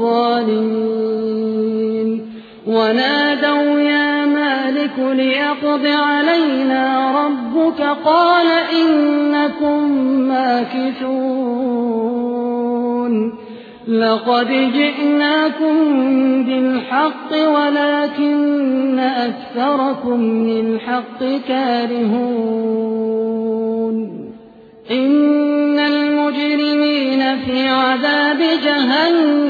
الظالمين. ونادوا يا مالك ليقض علينا ربك قال إنكم ماكثون. لقد جئناكم بالحق ولكن أكثركم للحق كارهون. إن المجرمين في عذاب جهنم.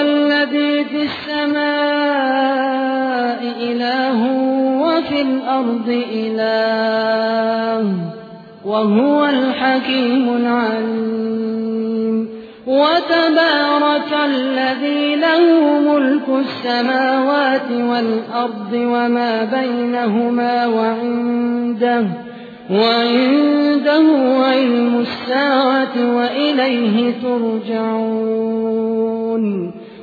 في السماء إله وفي الأرض إله وهو الحكيم العليم وتبارك الذي له ملك السماوات والأرض وما بينهما وعنده وعنده علم الساعة وإليه ترجعون